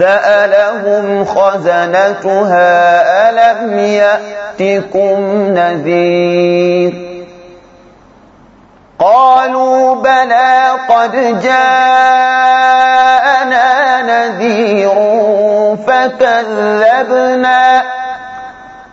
سألهم خزنتها ألم يأتكم نذير؟ قالوا بلى قد جاءنا نذير فكذبنا.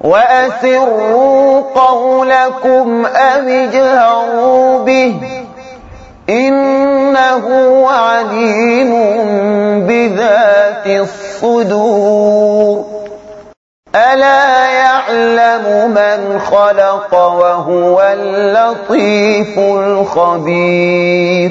وأسروا قولكم أم اجهروا به إنه عليم بذات الصدور ألا يعلم من خلق وهو اللطيف الخبير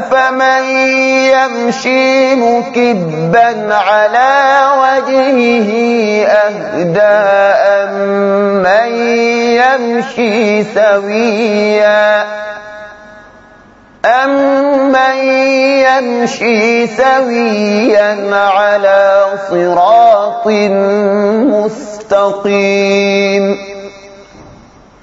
أفمن يمشي مكبا على وجهه أهدى أمن يمشي سويا أمن يمشي سويا على صراط مستقيم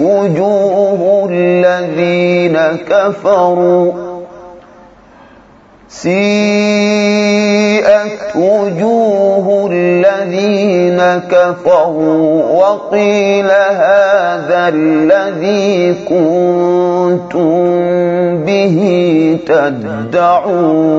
وجوه الذين كفروا. سيئت وجوه الذين كفروا. وقيل هذا الذي كنتم به تدعون.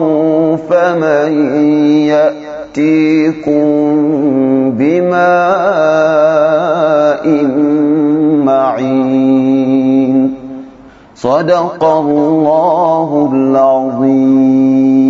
فمن يأتيكم بماء معين. صدق الله العظيم.